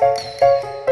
Música